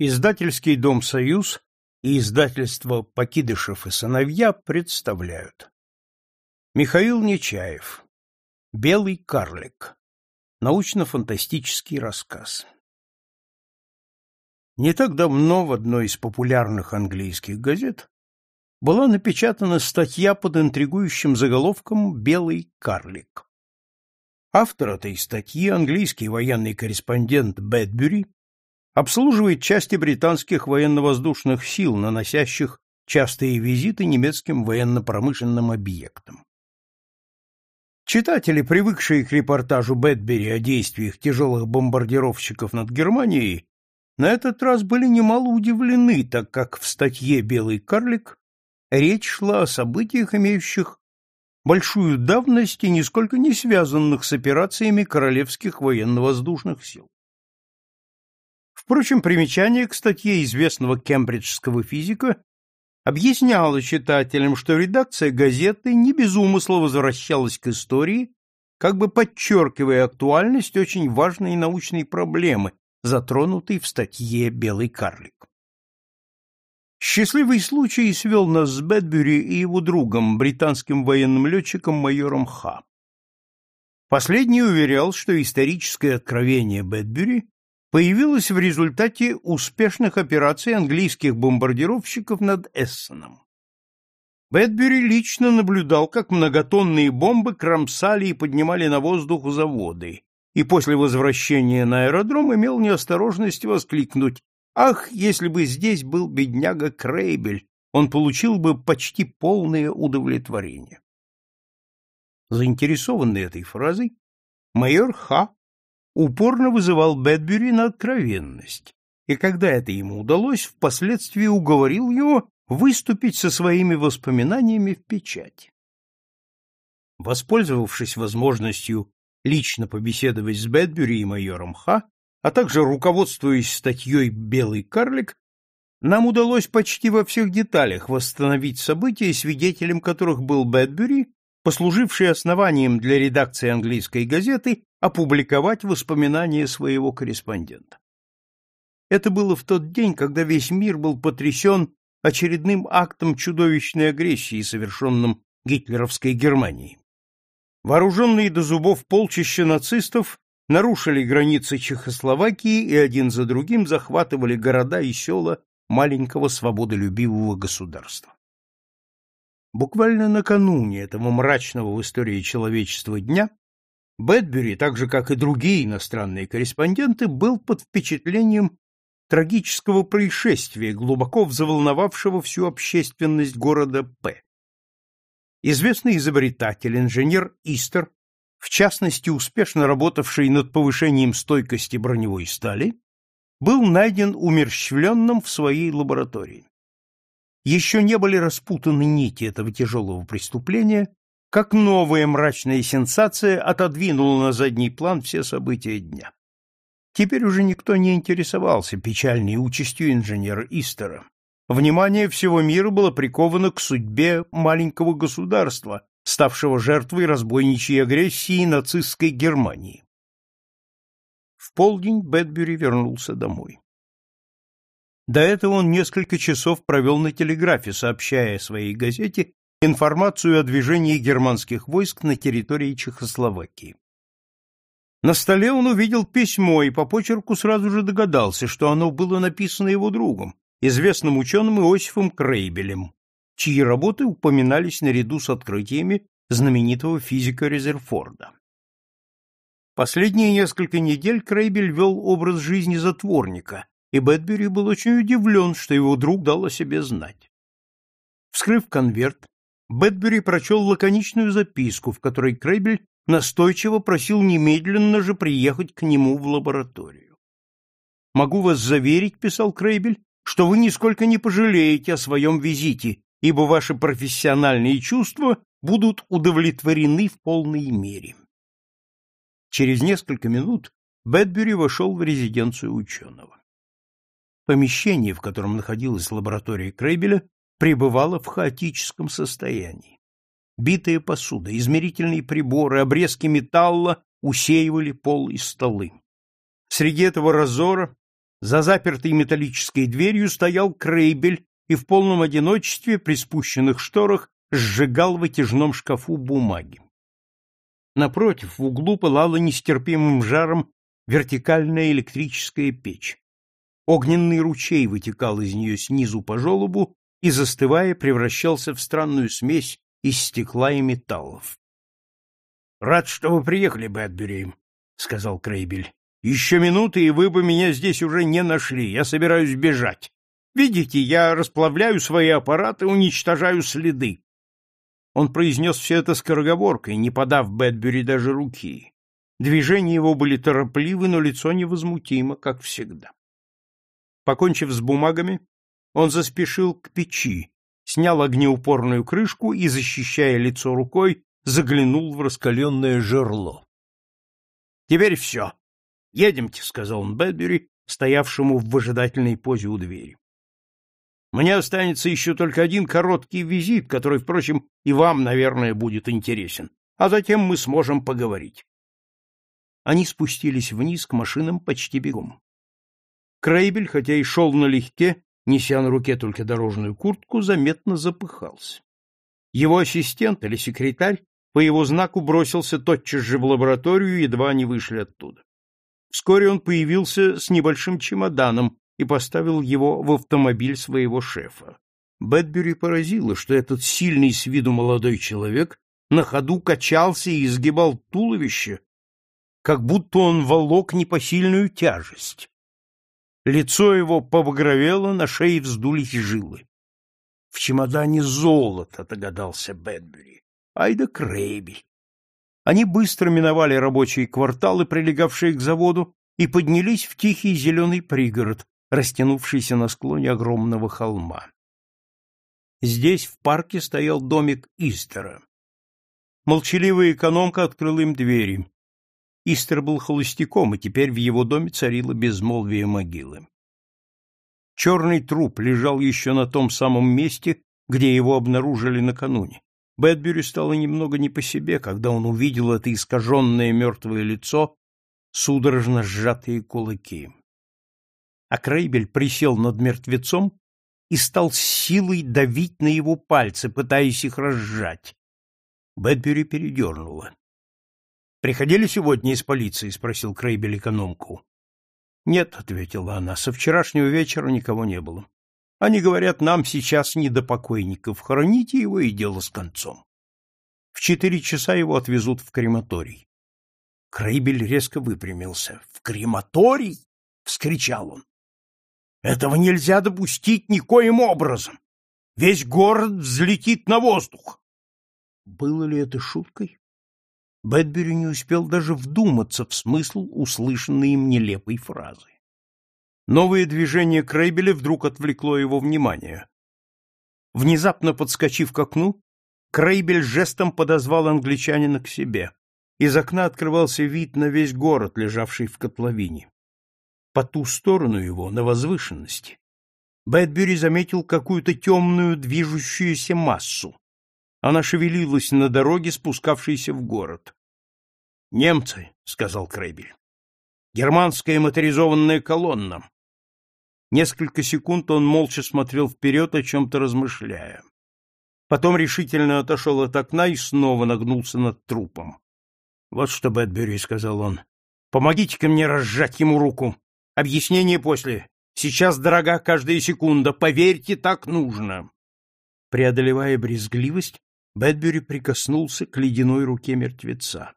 Издательский дом «Союз» и издательство «Покидышев и сыновья» представляют. Михаил Нечаев. «Белый карлик». Научно-фантастический рассказ. Не так давно в одной из популярных английских газет была напечатана статья под интригующим заголовком «Белый карлик». Автор этой статьи, английский военный корреспондент Бэдбюри, обслуживает части британских военно-воздушных сил, наносящих частые визиты немецким военно-промышленным объектам. Читатели, привыкшие к репортажу Бэдбери о действиях тяжелых бомбардировщиков над Германией, на этот раз были немало удивлены, так как в статье «Белый карлик» речь шла о событиях, имеющих большую давность и нисколько не связанных с операциями королевских военно-воздушных сил. Впрочем, примечание к статье известного кембриджского физика объясняло читателям, что редакция газеты не без умысла возвращалась к истории, как бы подчеркивая актуальность очень важной научной проблемы, затронутой в статье «Белый карлик». Счастливый случай свел нас с Бэдбюри и его другом, британским военным летчиком майором Ха. Последний уверял, что историческое откровение Бэдбюри появилась в результате успешных операций английских бомбардировщиков над Эссеном. Бэдбери лично наблюдал, как многотонные бомбы кромсали и поднимали на воздух заводы, и после возвращения на аэродром имел неосторожность воскликнуть «Ах, если бы здесь был бедняга Крейбель, он получил бы почти полное удовлетворение». Заинтересованный этой фразой, майор Ха упорно вызывал Бэдбери на откровенность, и когда это ему удалось, впоследствии уговорил его выступить со своими воспоминаниями в печать. Воспользовавшись возможностью лично побеседовать с Бэдбери и майором Ха, а также руководствуясь статьей «Белый карлик», нам удалось почти во всех деталях восстановить события, свидетелем которых был Бэдбери, послуживший основанием для редакции английской газеты опубликовать воспоминания своего корреспондента. Это было в тот день, когда весь мир был потрясен очередным актом чудовищной агрессии, совершенным гитлеровской Германией. Вооруженные до зубов полчища нацистов нарушили границы Чехословакии и один за другим захватывали города и села маленького свободолюбивого государства. Буквально накануне этого мрачного в истории человечества дня Бэдбери, так же как и другие иностранные корреспонденты, был под впечатлением трагического происшествия, глубоко взволновавшего всю общественность города П. Известный изобретатель, инженер Истер, в частности успешно работавший над повышением стойкости броневой стали, был найден умерщвленным в своей лаборатории. Еще не были распутаны нити этого тяжелого преступления, как новая мрачная сенсация отодвинула на задний план все события дня. Теперь уже никто не интересовался печальной участью инженера Истера. Внимание всего мира было приковано к судьбе маленького государства, ставшего жертвой разбойничьей агрессии нацистской Германии. В полдень Бэдбюри вернулся домой. До этого он несколько часов провел на телеграфе, сообщая своей газете информацию о движении германских войск на территории Чехословакии. На столе он увидел письмо и по почерку сразу же догадался, что оно было написано его другом, известным ученым Иосифом Крейбелем, чьи работы упоминались наряду с открытиями знаменитого физика Резерфорда. Последние несколько недель Крейбель вел образ жизни затворника, и Бэтбери был очень удивлен, что его друг дал о себе знать. Вскрыв конверт, Бэтбери прочел лаконичную записку, в которой Крейбель настойчиво просил немедленно же приехать к нему в лабораторию. «Могу вас заверить», — писал Крейбель, — «что вы нисколько не пожалеете о своем визите, ибо ваши профессиональные чувства будут удовлетворены в полной мере». Через несколько минут Бэтбери вошел в резиденцию ученого. Помещение, в котором находилась лаборатория Крейбеля, пребывала в хаотическом состоянии. Битая посуда, измерительные приборы, обрезки металла усеивали пол и столы. Среди этого разора За запертой металлической дверью стоял Крейбель и в полном одиночестве при спущенных шторах сжигал в вытяжном шкафу бумаги. Напротив, в углу пылала нестерпимым жаром вертикальная электрическая печь. Огненный ручей вытекал из нее снизу по желобу и, застывая, превращался в странную смесь из стекла и металлов. — Рад, что вы приехали, Бэтбери, — сказал Крейбель. — Еще минуты, и вы бы меня здесь уже не нашли. Я собираюсь бежать. Видите, я расплавляю свои аппараты, уничтожаю следы. Он произнес все это скороговоркой, не подав Бэтбери даже руки. Движения его были торопливы, но лицо невозмутимо, как всегда. Покончив с бумагами, он заспешил к печи, снял огнеупорную крышку и, защищая лицо рукой, заглянул в раскаленное жерло. — Теперь все. Едемте, — сказал он Бэдбери, стоявшему в выжидательной позе у двери. Мне останется еще только один короткий визит, который, впрочем, и вам, наверное, будет интересен, а затем мы сможем поговорить. Они спустились вниз к машинам почти бегом. Крейбель, хотя и шел налегке, неся на руке только дорожную куртку, заметно запыхался. Его ассистент или секретарь по его знаку бросился тотчас же в лабораторию, едва они вышли оттуда. Вскоре он появился с небольшим чемоданом, и поставил его в автомобиль своего шефа. Бэдбери поразило, что этот сильный с виду молодой человек на ходу качался и изгибал туловище, как будто он волок непосильную тяжесть. Лицо его побагровело, на шее вздулись жилы. В чемодане золото, догадался Бэдбери. Ай да Крейби. Они быстро миновали рабочие кварталы, прилегавшие к заводу, и поднялись в тихий зеленый пригород, растянувшийся на склоне огромного холма. Здесь, в парке, стоял домик Истера. Молчаливая экономка открыла им двери. Истер был холостяком, и теперь в его доме царило безмолвие могилы. Черный труп лежал еще на том самом месте, где его обнаружили накануне. Бэдбери стало немного не по себе, когда он увидел это искаженное мертвое лицо, судорожно сжатые кулаки а Крейбель присел над мертвецом и стал с силой давить на его пальцы, пытаясь их разжать. Бэдбери передернула. — Приходили сегодня из полиции? — спросил Крейбель экономку. — Нет, — ответила она, — со вчерашнего вечера никого не было. Они говорят, нам сейчас не до покойников, хороните его и дело с концом. В четыре часа его отвезут в крематорий. Крейбель резко выпрямился. — В крематорий? — вскричал он. Этого нельзя допустить никоим образом. Весь город взлетит на воздух. Было ли это шуткой? Бэдбери не успел даже вдуматься в смысл услышанной им нелепой фразы. Новое движение Крейбеля вдруг отвлекло его внимание. Внезапно подскочив к окну, Крейбель жестом подозвал англичанина к себе. Из окна открывался вид на весь город, лежавший в котловине. По ту сторону его, на возвышенности, Бэдбери заметил какую-то темную движущуюся массу. Она шевелилась на дороге, спускавшейся в город. «Немцы», — сказал Крейбель. «Германская моторизованная колонна». Несколько секунд он молча смотрел вперед, о чем-то размышляя. Потом решительно отошел от окна и снова нагнулся над трупом. «Вот что, Бэдбери», — сказал он, — «помогите-ка мне разжать ему руку». Объяснение после. Сейчас дорога каждая секунда. Поверьте, так нужно. Преодолевая брезгливость, Бэдбери прикоснулся к ледяной руке мертвеца.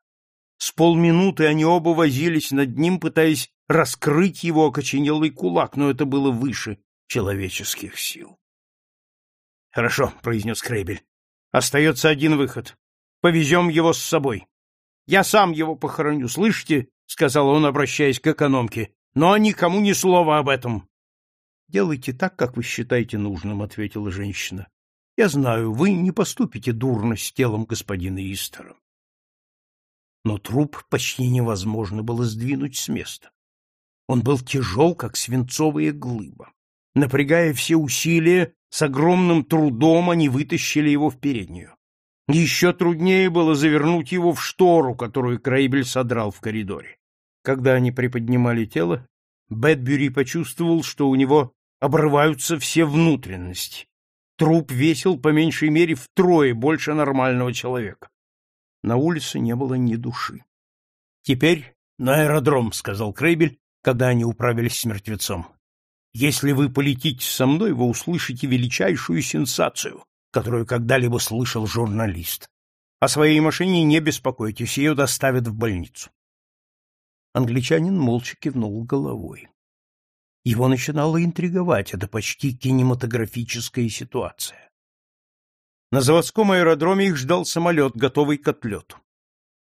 С полминуты они оба возились над ним, пытаясь раскрыть его окоченелый кулак, но это было выше человеческих сил. — Хорошо, — произнес Крейбель. — Остается один выход. Повезем его с собой. — Я сам его похороню, слышите? — сказал он, обращаясь к экономке но никому ни слова об этом. — Делайте так, как вы считаете нужным, — ответила женщина. — Я знаю, вы не поступите дурно с телом господина Истера. Но труп почти невозможно было сдвинуть с места. Он был тяжел, как свинцовая глыба. Напрягая все усилия, с огромным трудом они вытащили его в переднюю. Еще труднее было завернуть его в штору, которую Крейбель содрал в коридоре. Когда они приподнимали тело, Бэдбюри почувствовал, что у него обрываются все внутренности. Труп весил по меньшей мере втрое больше нормального человека. На улице не было ни души. «Теперь на аэродром», — сказал Крейбель, когда они управились с мертвецом. «Если вы полетите со мной, вы услышите величайшую сенсацию, которую когда-либо слышал журналист. О своей машине не беспокойтесь, ее доставят в больницу». Англичанин молча кивнул головой. Его начинало интриговать эта почти кинематографическая ситуация. На заводском аэродроме их ждал самолет, готовый к отлету.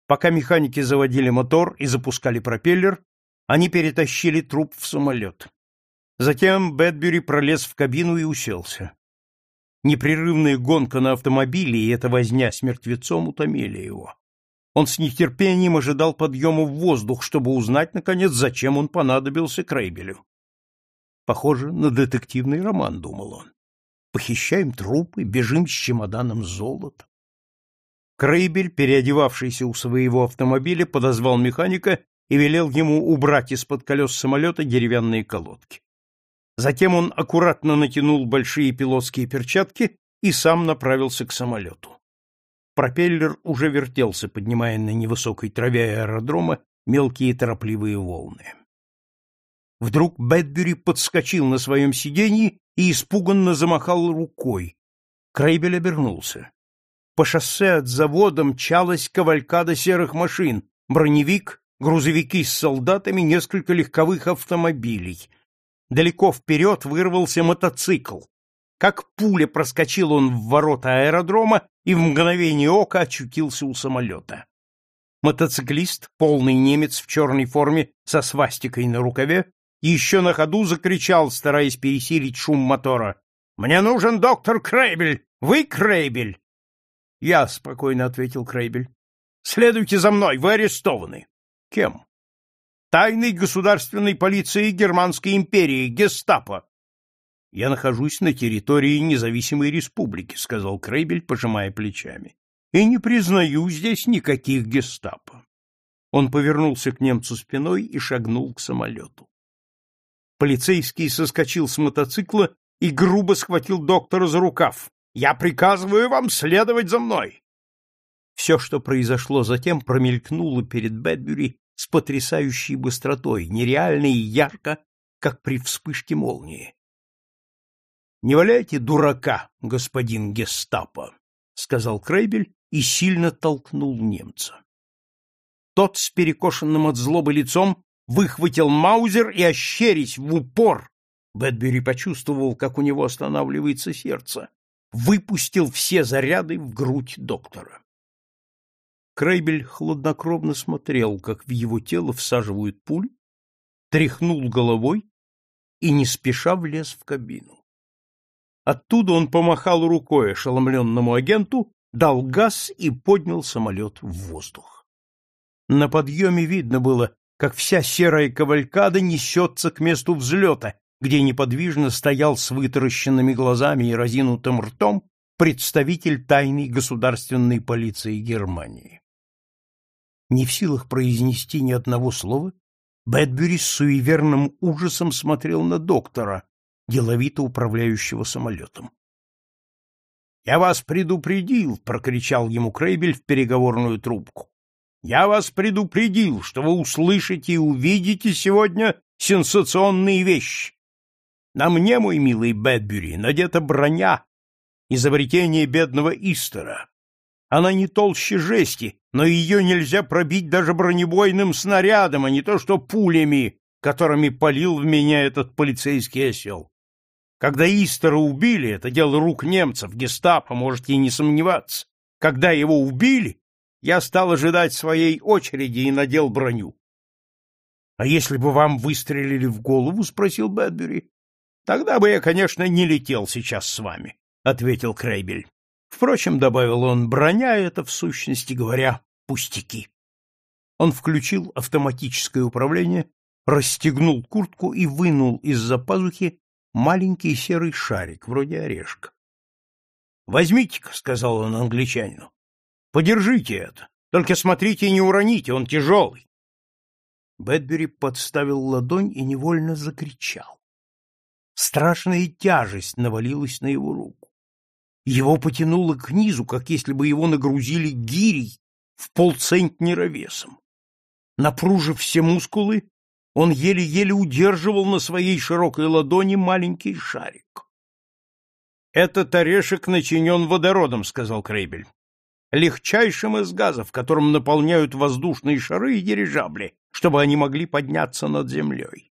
Пока механики заводили мотор и запускали пропеллер, они перетащили труп в самолет. Затем Бэдбери пролез в кабину и уселся. Непрерывная гонка на автомобиле и эта возня с мертвецом утомили его. Он с нетерпением ожидал подъема в воздух, чтобы узнать, наконец, зачем он понадобился Крейбелю. Похоже на детективный роман, думал он. Похищаем трупы, бежим с чемоданом золота. Крейбель, переодевавшийся у своего автомобиля, подозвал механика и велел ему убрать из-под колес самолета деревянные колодки. Затем он аккуратно натянул большие пилотские перчатки и сам направился к самолету. Пропеллер уже вертелся, поднимая на невысокой траве аэродрома мелкие торопливые волны. Вдруг Бэдбери подскочил на своем сиденье и испуганно замахал рукой. Крейбель обернулся. По шоссе от завода мчалась кавалькада серых машин, броневик, грузовики с солдатами, несколько легковых автомобилей. Далеко вперед вырвался мотоцикл. Как пуля проскочил он в ворота аэродрома и в мгновение ока очутился у самолета. Мотоциклист, полный немец в черной форме со свастикой на рукаве, еще на ходу закричал, стараясь пересилить шум мотора. «Мне нужен доктор Крейбель! Вы Крейбель!» «Я», — спокойно ответил Крейбель. «Следуйте за мной, вы арестованы». «Кем?» «Тайной государственной полиции Германской империи, гестапо». «Я нахожусь на территории независимой республики», — сказал Крейбель, пожимая плечами. «И не признаю здесь никаких гестапо». Он повернулся к немцу спиной и шагнул к самолету. Полицейский соскочил с мотоцикла и грубо схватил доктора за рукав. «Я приказываю вам следовать за мной!» Все, что произошло затем, промелькнуло перед Бэдбюри с потрясающей быстротой, нереально и ярко, как при вспышке молнии. «Не валяйте дурака, господин гестапо», — сказал Крейбель и сильно толкнул немца. Тот с перекошенным от злобы лицом выхватил маузер и, ощерясь в упор, Бэдбери почувствовал, как у него останавливается сердце, выпустил все заряды в грудь доктора. Крейбель хладнокровно смотрел, как в его тело всаживают пуль, тряхнул головой и не спеша влез в кабину. Оттуда он помахал рукой ошеломленному агенту, дал газ и поднял самолет в воздух. На подъеме видно было, как вся серая кавалькада несется к месту взлета, где неподвижно стоял с вытаращенными глазами и разинутым ртом представитель тайной государственной полиции Германии. Не в силах произнести ни одного слова, Бэдбюри с суеверным ужасом смотрел на доктора, деловито управляющего самолетом. — Я вас предупредил! — прокричал ему Крейбель в переговорную трубку. Я вас предупредил, что вы услышите и увидите сегодня сенсационные вещи. На мне, мой милый Бэдбюри, надета броня, изобретение бедного Истера. Она не толще жести, но ее нельзя пробить даже бронебойным снарядом, а не то что пулями, которыми полил в меня этот полицейский осел. Когда Истера убили, это дело рук немцев, гестапо, можете и не сомневаться. Когда его убили, я стал ожидать своей очереди и надел броню. — А если бы вам выстрелили в голову? — спросил Бэдбери. — Тогда бы я, конечно, не летел сейчас с вами, — ответил Крейбель. Впрочем, — добавил он, — броня — это, в сущности говоря, пустяки. Он включил автоматическое управление, расстегнул куртку и вынул из-за пазухи маленький серый шарик, вроде орешка. — Возьмите-ка, — сказал он англичанину. Подержите это. Только смотрите, не уроните, он тяжелый. Бэдбери подставил ладонь и невольно закричал. Страшная тяжесть навалилась на его руку. Его потянуло к низу, как если бы его нагрузили гирей в полцентнера весом. Напружив все мускулы, он еле-еле удерживал на своей широкой ладони маленький шарик. «Этот орешек начинен водородом», — сказал Крейбель. «Легчайшим из газов, которым наполняют воздушные шары и дирижабли, чтобы они могли подняться над землей».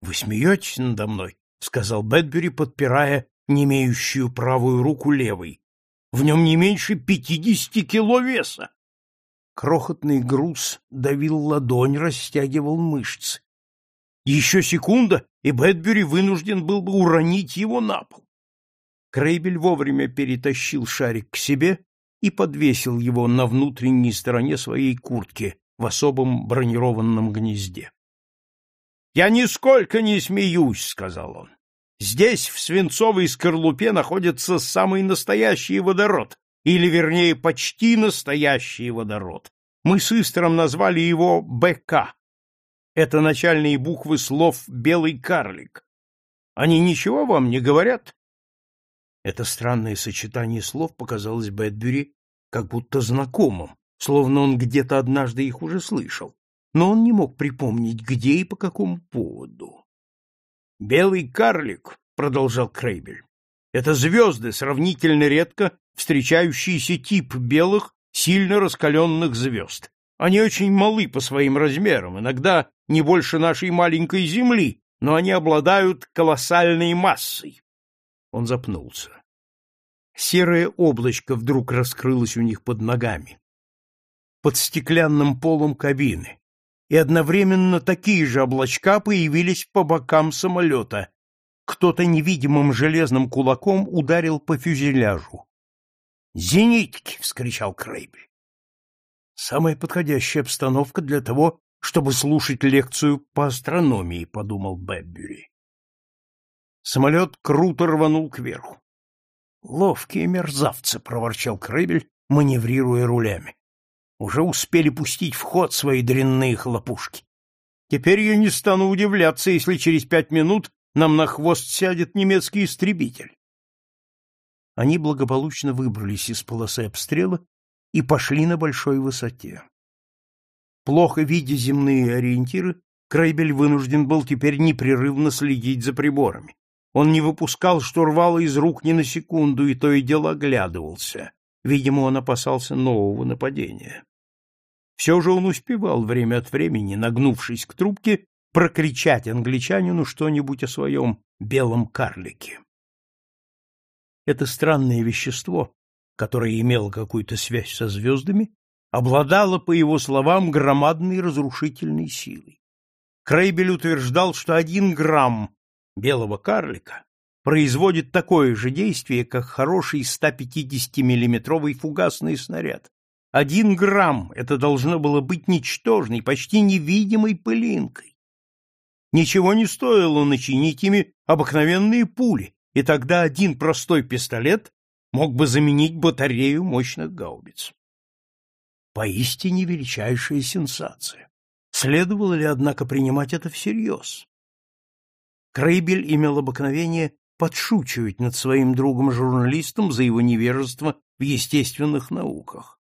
«Вы смеетесь надо мной?» — сказал Бэдбери, подпирая немеющую правую руку левой. «В нем не меньше пятидесяти кило веса». Крохотный груз давил ладонь, растягивал мышцы. Еще секунда, и Бэдбери вынужден был бы уронить его на пол. Крейбель вовремя перетащил шарик к себе и подвесил его на внутренней стороне своей куртки в особом бронированном гнезде. — Я нисколько не смеюсь, — сказал он. — Здесь, в свинцовой скорлупе, находится самый настоящий водород, или, вернее, почти настоящий водород. Мы с Истером назвали его БК. Это начальные буквы слов «белый карлик». Они ничего вам не говорят? Это странное сочетание слов показалось Бэдбери как будто знакомым, словно он где-то однажды их уже слышал, но он не мог припомнить, где и по какому поводу. «Белый карлик», — продолжал Крейбель, — «это звезды, сравнительно редко встречающийся тип белых, сильно раскаленных звезд. Они очень малы по своим размерам, иногда не больше нашей маленькой Земли, но они обладают колоссальной массой. Он запнулся. Серое облачко вдруг раскрылось у них под ногами. Под стеклянным полом кабины. И одновременно такие же облачка появились по бокам самолета. Кто-то невидимым железным кулаком ударил по фюзеляжу. «Зенитки!» — вскричал Крейбель. «Самая подходящая обстановка для того, чтобы слушать лекцию по астрономии», — подумал Бэббюри. Самолет круто рванул кверху. «Ловкие мерзавцы!» — проворчал Кребель, маневрируя рулями. «Уже успели пустить в ход свои дрянные хлопушки. Теперь я не стану удивляться, если через пять минут нам на хвост сядет немецкий истребитель». Они благополучно выбрались из полосы обстрела и пошли на большой высоте. Плохо видя земные ориентиры, Крейбель вынужден был теперь непрерывно следить за приборами. Он не выпускал штурвала из рук ни на секунду и то и дело оглядывался. Видимо, он опасался нового нападения. Все же он успевал время от времени, нагнувшись к трубке, прокричать англичанину что-нибудь о своем белом карлике. Это странное вещество, которое имело какую-то связь со звездами, обладало, по его словам, громадной разрушительной силой. Крейбель утверждал, что один грамм белого карлика производит такое же действие, как хороший 150-миллиметровый фугасный снаряд. Один грамм — это должно было быть ничтожной, почти невидимой пылинкой. Ничего не стоило начинить ими обыкновенные пули, и тогда один простой пистолет мог бы заменить батарею мощных гаубиц. Поистине величайшая сенсация. Следовало ли, однако, принимать это всерьез? Крейбель имел обыкновение подшучивать над своим другом-журналистом за его невежество в естественных науках.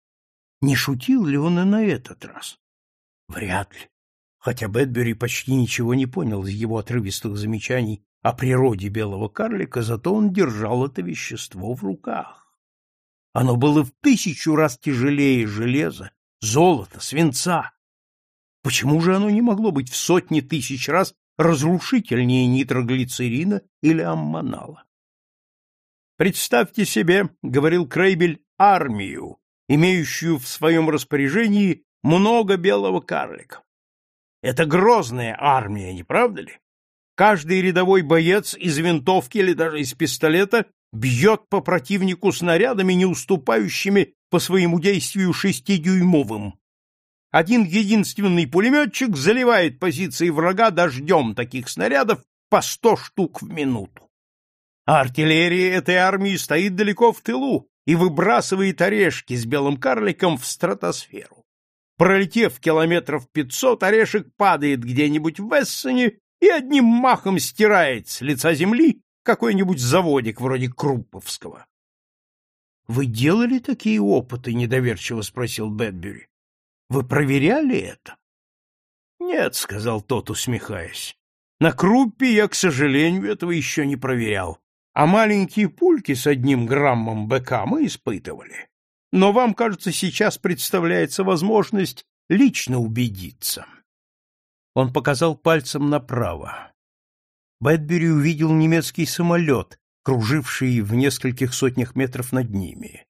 Не шутил ли он и на этот раз? Вряд ли. Хотя Бэдбери почти ничего не понял из его отрывистых замечаний о природе белого карлика, зато он держал это вещество в руках. Оно было в тысячу раз тяжелее железа, золота, свинца. Почему же оно не могло быть в сотни тысяч раз разрушительнее нитроглицерина или аммонала. «Представьте себе, — говорил Крейбель, — армию, имеющую в своем распоряжении много белого карлика. Это грозная армия, не правда ли? Каждый рядовой боец из винтовки или даже из пистолета бьет по противнику снарядами, не уступающими по своему действию шестидюймовым. Один единственный пулеметчик заливает позиции врага дождем таких снарядов по сто штук в минуту. А артиллерия этой армии стоит далеко в тылу и выбрасывает орешки с белым карликом в стратосферу. Пролетев километров пятьсот, орешек падает где-нибудь в Эссене и одним махом стирает с лица земли какой-нибудь заводик вроде Крупповского. — Вы делали такие опыты? — недоверчиво спросил Бэдбери. — Вы проверяли это? — Нет, — сказал тот, усмехаясь. — На Круппе я, к сожалению, этого еще не проверял. А маленькие пульки с одним граммом БК мы испытывали. Но вам, кажется, сейчас представляется возможность лично убедиться. Он показал пальцем направо. Бэдбери увидел немецкий самолет, круживший в нескольких сотнях метров над ними.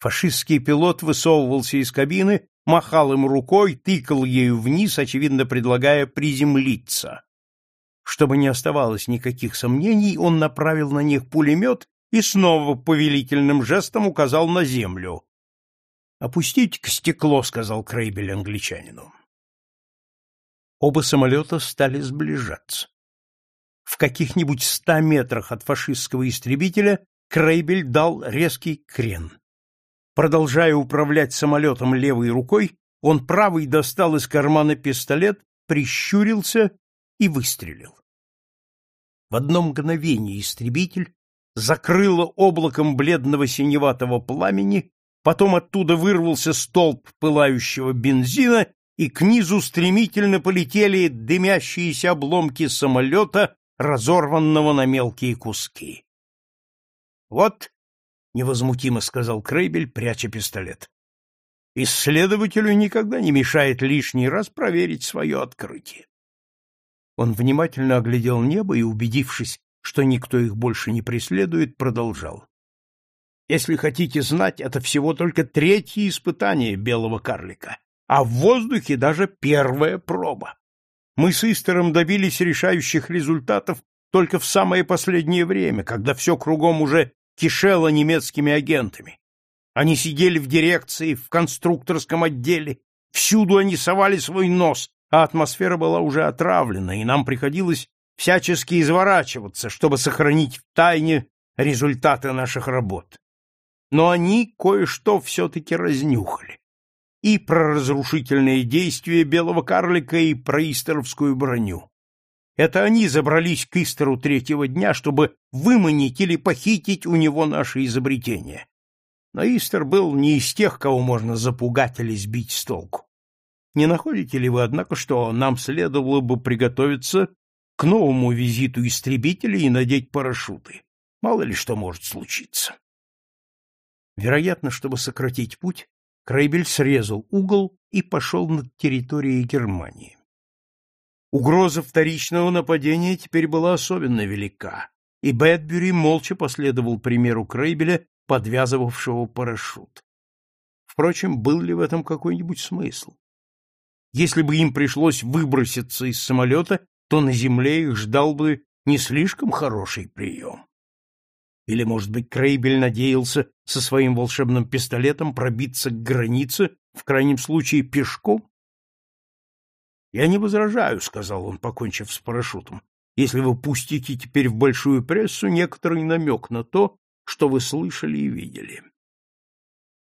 Фашистский пилот высовывался из кабины, махал им рукой, тыкал ею вниз, очевидно предлагая приземлиться. Чтобы не оставалось никаких сомнений, он направил на них пулемет и снова повелительным жестом указал на землю. «Опустите-ка стекло», — сказал Крейбель англичанину. Оба самолета стали сближаться. В каких-нибудь ста метрах от фашистского истребителя Крейбель дал резкий крен. Продолжая управлять самолетом левой рукой, он правой достал из кармана пистолет, прищурился и выстрелил. В одно мгновение истребитель закрыло облаком бледного синеватого пламени, потом оттуда вырвался столб пылающего бензина, и к низу стремительно полетели дымящиеся обломки самолета, разорванного на мелкие куски. «Вот», — невозмутимо сказал Крейбель, пряча пистолет, — «исследователю никогда не мешает лишний раз проверить свое открытие. Он внимательно оглядел небо и, убедившись, что никто их больше не преследует, продолжал. Если хотите знать, это всего только третье испытание белого карлика, а в воздухе даже первая проба. Мы с Истером добились решающих результатов только в самое последнее время, когда все кругом уже кишело немецкими агентами. Они сидели в дирекции, в конструкторском отделе, всюду они совали свой нос, а атмосфера была уже отравлена, и нам приходилось всячески изворачиваться, чтобы сохранить в тайне результаты наших работ. Но они кое-что все-таки разнюхали. И про разрушительные действия белого карлика, и про истеровскую броню. Это они забрались к Истеру третьего дня, чтобы выманить или похитить у него наше изобретение. Но Истер был не из тех, кого можно запугать или сбить с толку. Не находите ли вы, однако, что нам следовало бы приготовиться к новому визиту истребителей и надеть парашюты? Мало ли что может случиться. Вероятно, чтобы сократить путь, Крейбель срезал угол и пошел над территорией Германии. Угроза вторичного нападения теперь была особенно велика, и Бэдбюри молча последовал примеру Крейбеля, подвязывавшего парашют. Впрочем, был ли в этом какой-нибудь смысл? Если бы им пришлось выброситься из самолета, то на земле их ждал бы не слишком хороший прием. Или, может быть, Крейбель надеялся со своим волшебным пистолетом пробиться к границе, в крайнем случае пешком? «Я не возражаю», — сказал он, покончив с парашютом, «если вы пустите теперь в большую прессу некоторый намек на то, что вы слышали и видели.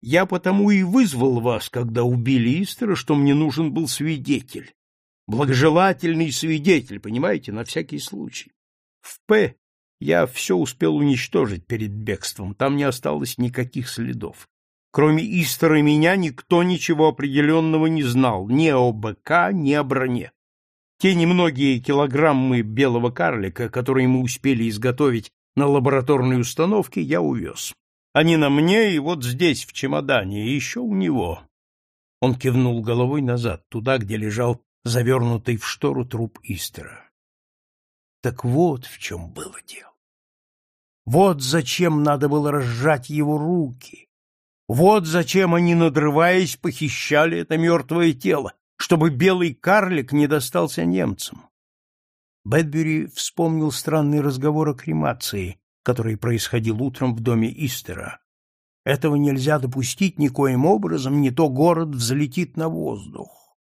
Я потому и вызвал вас, когда убили Истера, что мне нужен был свидетель. Благожелательный свидетель, понимаете, на всякий случай. В П я все успел уничтожить перед бегством, там не осталось никаких следов. Кроме Истера и меня никто ничего определенного не знал, ни о БК, ни о броне. Те немногие килограммы белого карлика, которые мы успели изготовить на лабораторной установке, я увез. Они на мне и вот здесь, в чемодане, и еще у него. Он кивнул головой назад, туда, где лежал завернутый в штору труп Истера. Так вот в чем было дело. Вот зачем надо было разжать его руки. Вот зачем они, надрываясь, похищали это мертвое тело, чтобы белый карлик не достался немцам. Бэдбери вспомнил странный разговор о кремации, который происходил утром в доме Истера. Этого нельзя допустить никоим образом, не то город взлетит на воздух.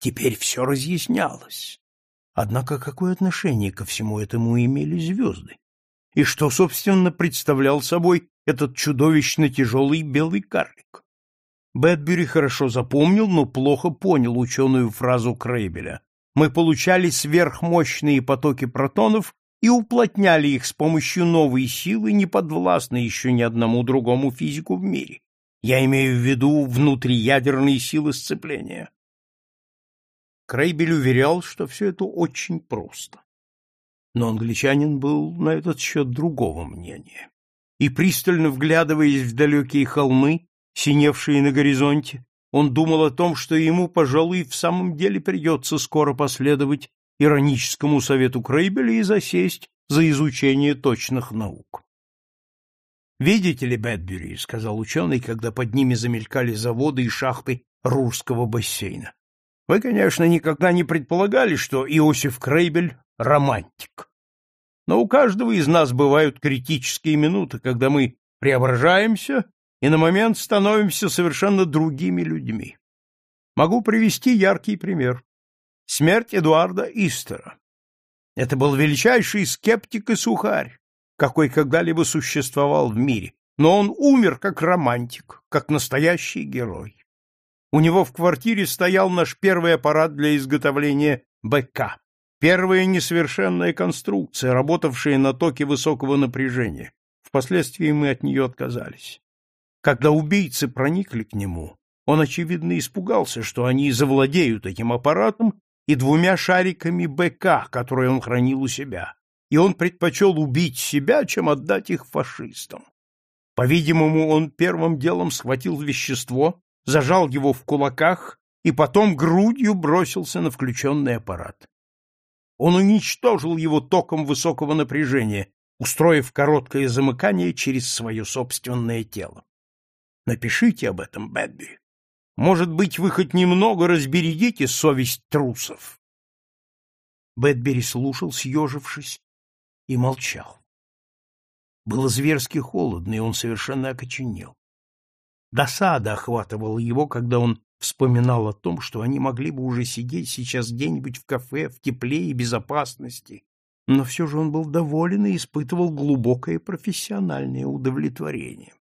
Теперь все разъяснялось. Однако какое отношение ко всему этому имели звезды? И что, собственно, представлял собой этот чудовищно тяжелый белый карлик? Бэдбери хорошо запомнил, но плохо понял ученую фразу Крейбеля. Мы получали сверхмощные потоки протонов и уплотняли их с помощью новой силы, не подвластной еще ни одному другому физику в мире. Я имею в виду внутриядерные силы сцепления. Крейбель уверял, что все это очень просто. Но англичанин был на этот счет другого мнения. И, пристально вглядываясь в далекие холмы, синевшие на горизонте, он думал о том, что ему, пожалуй, в самом деле придется скоро последовать ироническому совету Крейбеля и засесть за изучение точных наук. «Видите ли, Бэдбери, — сказал ученый, когда под ними замелькали заводы и шахты Рурского бассейна, — вы, конечно, никогда не предполагали, что Иосиф Крейбель — романтик. Но у каждого из нас бывают критические минуты, когда мы преображаемся и на момент становимся совершенно другими людьми. Могу привести яркий пример. Смерть Эдуарда Истера. Это был величайший скептик и сухарь, какой когда-либо существовал в мире, но он умер как романтик, как настоящий герой. У него в квартире стоял наш первый аппарат для изготовления БК, первая несовершенная конструкция, работавшая на токе высокого напряжения. Впоследствии мы от нее отказались. Когда убийцы проникли к нему, он, очевидно, испугался, что они завладеют этим аппаратом и двумя шариками БК, которые он хранил у себя, и он предпочел убить себя, чем отдать их фашистам. По-видимому, он первым делом схватил вещество, зажал его в кулаках и потом грудью бросился на включенный аппарат. Он уничтожил его током высокого напряжения, устроив короткое замыкание через свое собственное тело. Напишите об этом, Бэдби. Может быть, вы хоть немного разбередите совесть трусов. Бэдбери слушал, съежившись, и молчал. Было зверски холодно, и он совершенно окоченел. Досада охватывала его, когда он вспоминал о том, что они могли бы уже сидеть сейчас где-нибудь в кафе в тепле и безопасности, но все же он был доволен и испытывал глубокое профессиональное удовлетворение.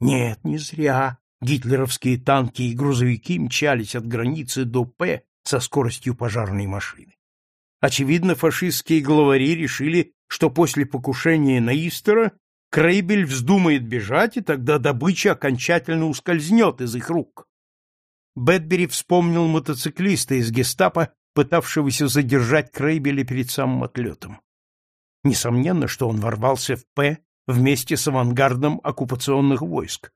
Нет, не зря гитлеровские танки и грузовики мчались от границы до П со скоростью пожарной машины. Очевидно, фашистские главари решили, что после покушения на Истера Крейбель вздумает бежать, и тогда добыча окончательно ускользнет из их рук. Бэдбери вспомнил мотоциклиста из гестапо, пытавшегося задержать Крейбеля перед самым отлетом. Несомненно, что он ворвался в П вместе с авангардом оккупационных войск.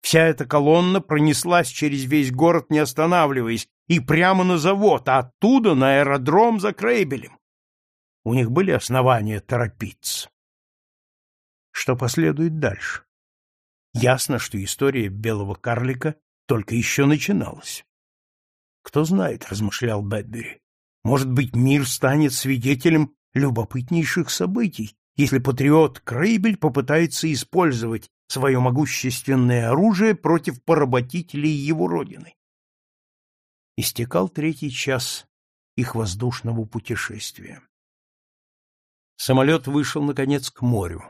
Вся эта колонна пронеслась через весь город, не останавливаясь, и прямо на завод, а оттуда на аэродром за Крейбелем. У них были основания торопиться. Что последует дальше? Ясно, что история белого карлика только еще начиналась. Кто знает, размышлял Бэдбери, может быть, мир станет свидетелем любопытнейших событий, если патриот Крейбель попытается использовать свое могущественное оружие против поработителей его родины. Истекал третий час их воздушного путешествия. Самолет вышел, наконец, к морю.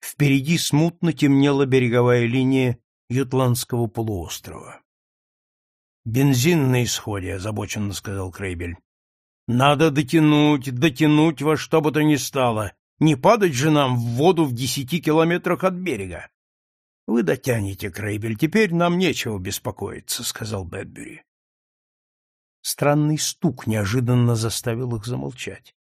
Впереди смутно темнела береговая линия Ютландского полуострова. «Бензин на исходе», — озабоченно сказал Крейбель. «Надо дотянуть, дотянуть во что бы то ни стало, не падать же нам в воду в десяти километрах от берега. — Вы дотянете, Крейбель, теперь нам нечего беспокоиться, — сказал Бэдбери. Странный стук неожиданно заставил их замолчать.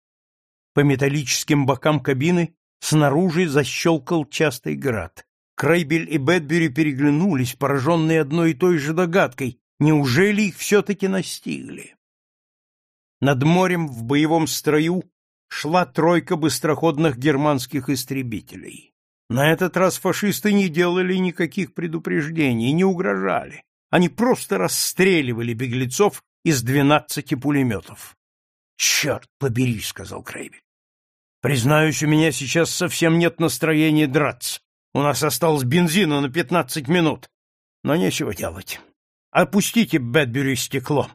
По металлическим бокам кабины снаружи защелкал частый град. Крейбель и Бэдбери переглянулись, пораженные одной и той же догадкой. Неужели их все-таки настигли? Над морем в боевом строю шла тройка быстроходных германских истребителей. На этот раз фашисты не делали никаких предупреждений, не угрожали. Они просто расстреливали беглецов из двенадцати пулеметов. — Черт побери, — сказал Крейбель. — Признаюсь, у меня сейчас совсем нет настроения драться. У нас осталось бензина на пятнадцать минут. Но нечего делать. Опустите Бэдбери стекло.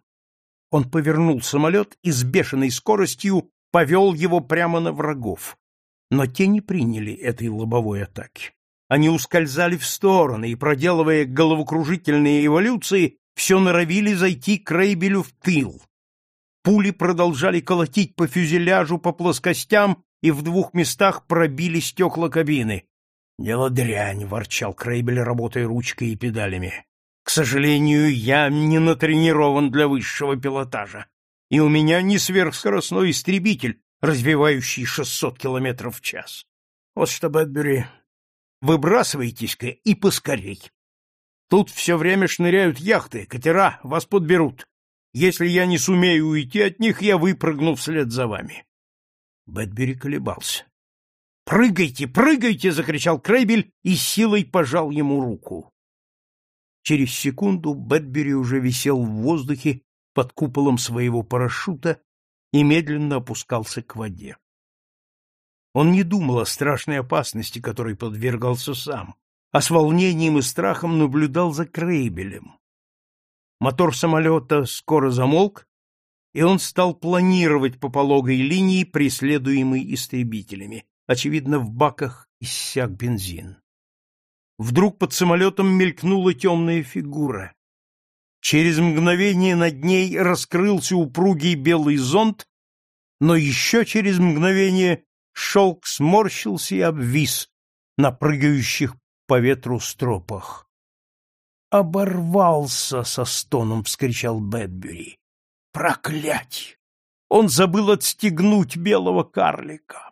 Он повернул самолет и с бешеной скоростью повел его прямо на врагов. Но те не приняли этой лобовой атаки. Они ускользали в стороны и, проделывая головокружительные эволюции, все норовили зайти к Рейбелю в тыл. Пули продолжали колотить по фюзеляжу, по плоскостям, и в двух местах пробили стекла кабины. «Дело дрянь», — ворчал Крейбель, работая ручкой и педалями. «К сожалению, я не натренирован для высшего пилотажа, и у меня не сверхскоростной истребитель, развивающий 600 километров в час. Вот что, Бэдбери, выбрасывайтесь-ка и поскорей. Тут все время шныряют яхты, катера, вас подберут. Если я не сумею уйти от них, я выпрыгну вслед за вами. Бэдбери колебался. «Прыгайте, прыгайте!» — закричал Крейбель и силой пожал ему руку. Через секунду Бэдбери уже висел в воздухе под куполом своего парашюта и медленно опускался к воде. Он не думал о страшной опасности, которой подвергался сам, а с волнением и страхом наблюдал за Крейбелем. Мотор самолета скоро замолк, и он стал планировать по пологой линии, преследуемой истребителями. Очевидно, в баках иссяк бензин. Вдруг под самолетом мелькнула темная фигура. Через мгновение над ней раскрылся упругий белый зонт, но еще через мгновение шелк сморщился и обвис на прыгающих по ветру стропах. «Оборвался!» — со стоном вскричал Бэдбери. «Проклятье! Он забыл отстегнуть белого карлика!»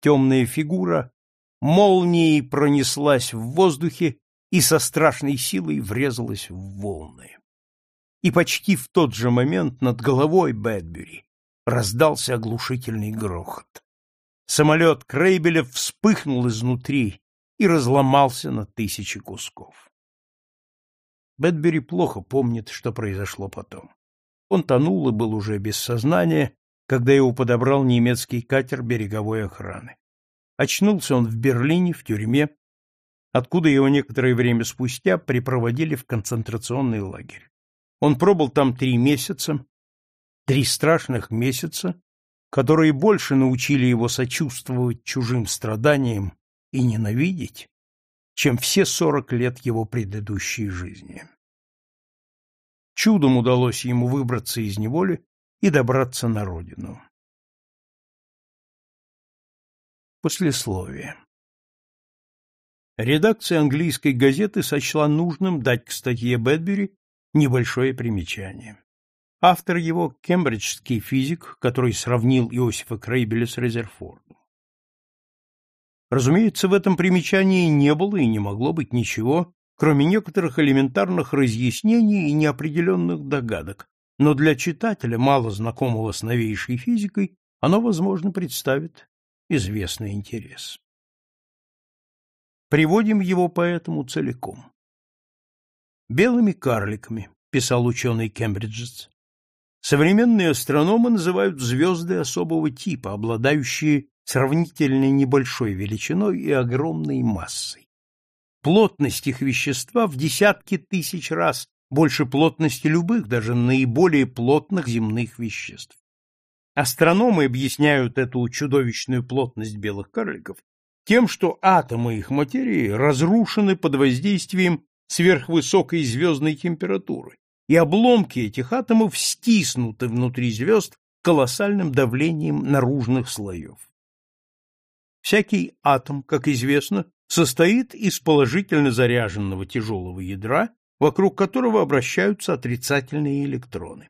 Темная фигура молнией пронеслась в воздухе и со страшной силой врезалась в волны. И почти в тот же момент над головой Бэдбери раздался оглушительный грохот. Самолет Крейбеля вспыхнул изнутри и разломался на тысячи кусков. Бэдбери плохо помнит, что произошло потом. Он тонул и был уже без сознания, когда его подобрал немецкий катер береговой охраны. Очнулся он в Берлине, в тюрьме, откуда его некоторое время спустя припроводили в концентрационный лагерь. Он пробыл там три месяца, три страшных месяца, которые больше научили его сочувствовать чужим страданиям и ненавидеть, чем все сорок лет его предыдущей жизни. Чудом удалось ему выбраться из неволи и добраться на родину. Послесловие Редакция английской газеты сочла нужным дать к статье Бэдбери небольшое примечание. Автор его — кембриджский физик, который сравнил Иосифа Крейбеля с Резерфордом. Разумеется, в этом примечании не было и не могло быть ничего, кроме некоторых элементарных разъяснений и неопределенных догадок, но для читателя, мало знакомого с новейшей физикой, оно, возможно, представит известный интерес. Приводим его поэтому целиком. Белыми карликами, писал ученый Кембриджец, современные астрономы называют звезды особого типа, обладающие сравнительно небольшой величиной и огромной массой. Плотность их вещества в десятки тысяч раз больше плотности любых, даже наиболее плотных земных веществ. Астрономы объясняют эту чудовищную плотность белых карликов тем, что атомы их материи разрушены под воздействием сверхвысокой звездной температуры, и обломки этих атомов стиснуты внутри звезд колоссальным давлением наружных слоев. Всякий атом, как известно, состоит из положительно заряженного тяжелого ядра, вокруг которого обращаются отрицательные электроны.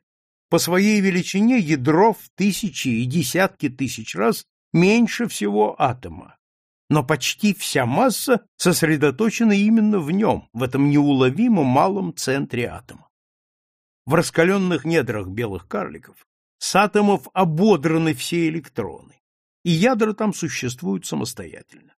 По своей величине ядро в тысячи и десятки тысяч раз меньше всего атома, но почти вся масса сосредоточена именно в нем, в этом неуловимо малом центре атома. В раскаленных недрах белых карликов с атомов ободраны все электроны, и ядра там существуют самостоятельно.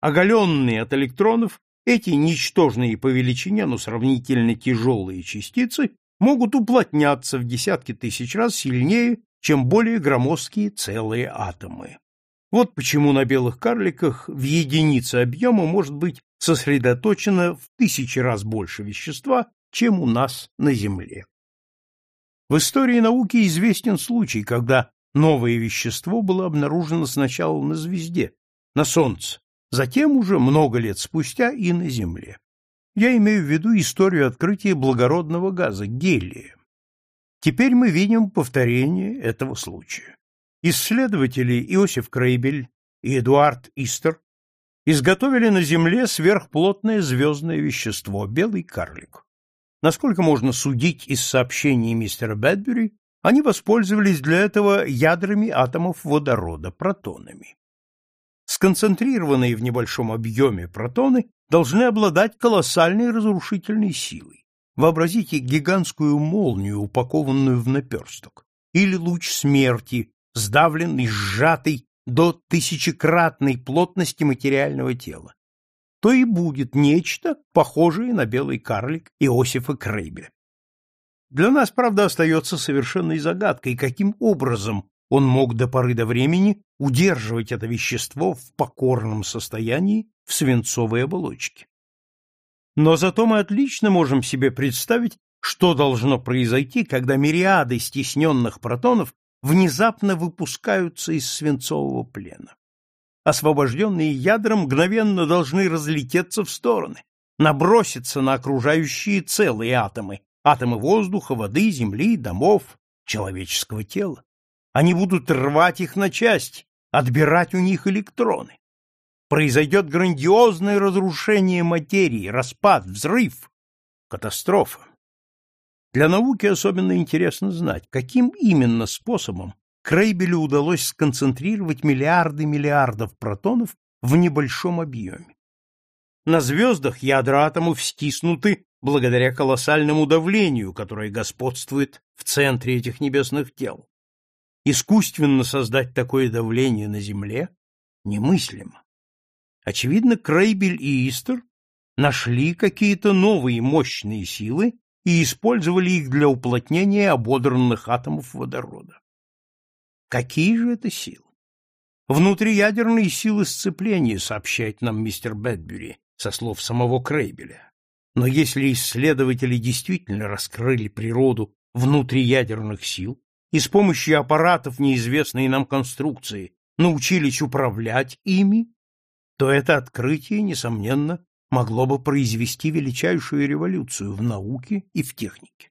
Оголенные от электронов, эти ничтожные по величине, но сравнительно тяжелые частицы могут уплотняться в десятки тысяч раз сильнее, чем более громоздкие целые атомы. Вот почему на белых карликах в единице объема может быть сосредоточено в тысячи раз больше вещества, чем у нас на Земле. В истории науки известен случай, когда Новое вещество было обнаружено сначала на звезде, на Солнце, затем уже много лет спустя и на Земле. Я имею в виду историю открытия благородного газа гелия. Теперь мы видим повторение этого случая. Исследователи Иосиф Крейбель и Эдуард Истер изготовили на Земле сверхплотное звездное вещество – белый карлик. Насколько можно судить из сообщений мистера Бэдбери, они воспользовались для этого ядрами атомов водорода, протонами. Сконцентрированные в небольшом объеме протоны должны обладать колоссальной разрушительной силой. Вообразите гигантскую молнию, упакованную в наперсток, или луч смерти, сдавленный, сжатый до тысячекратной плотности материального тела. То и будет нечто, похожее на белый карлик Иосифа Крейбеля. Для нас, правда, остается совершенной загадкой, каким образом он мог до поры до времени удерживать это вещество в покорном состоянии в свинцовой оболочке. Но зато мы отлично можем себе представить, что должно произойти, когда мириады стесненных протонов внезапно выпускаются из свинцового плена. Освобожденные ядра мгновенно должны разлететься в стороны, наброситься на окружающие целые атомы, атомы воздуха, воды, земли, домов, человеческого тела. Они будут рвать их на части, отбирать у них электроны. Произойдет грандиозное разрушение материи, распад, взрыв, катастрофа. Для науки особенно интересно знать, каким именно способом Крейбелю удалось сконцентрировать миллиарды миллиардов протонов в небольшом объеме. На звездах ядра атомов стиснуты благодаря колоссальному давлению, которое господствует в центре этих небесных тел. Искусственно создать такое давление на Земле немыслимо. Очевидно, Крейбель и Истер нашли какие-то новые мощные силы и использовали их для уплотнения ободранных атомов водорода. Какие же это силы? Внутриядерные силы сцепления, сообщает нам мистер Бэдбери, со слов самого Крейбеля. Но если исследователи действительно раскрыли природу внутриядерных сил, и с помощью аппаратов неизвестной нам конструкции научились управлять ими, то это открытие, несомненно, могло бы произвести величайшую революцию в науке и в технике.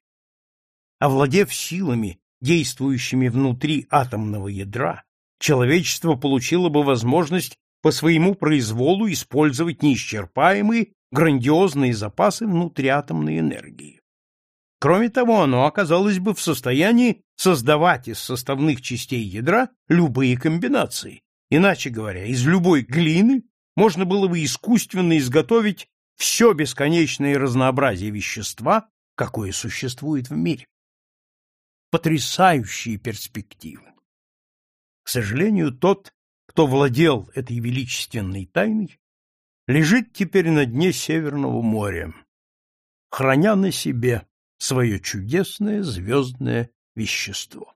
Овладев силами, действующими внутри атомного ядра, человечество получило бы возможность по своему произволу использовать неисчерпаемые грандиозные запасы внутриатомной энергии. Кроме того, оно оказалось бы в состоянии создавать из составных частей ядра любые комбинации. Иначе говоря, из любой глины можно было бы искусственно изготовить все бесконечное разнообразие вещества, какое существует в мире. Потрясающие перспективы. К сожалению, тот, кто владел этой величественной тайной, лежит теперь на дне Северного моря, храня на себе свое чудесное звездное вещество.